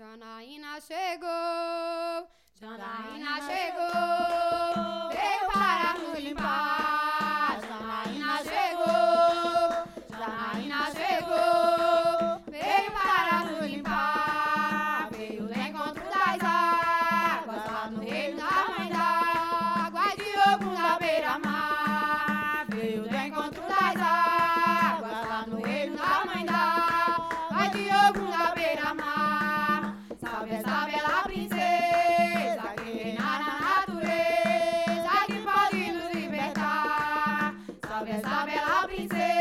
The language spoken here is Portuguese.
Janaína chegou, Janaína chegou, veio para nos limpar. Janaína chegou, Janaína chegou, veio para nos limpar. Veio do encontro das águas, lá no reino da mãe d'água, de Ogum da beira-mar. Veio do encontro das águas, lá no reino da mãe d'água, de Ogum da beira-mar. Porque sabe la princesa.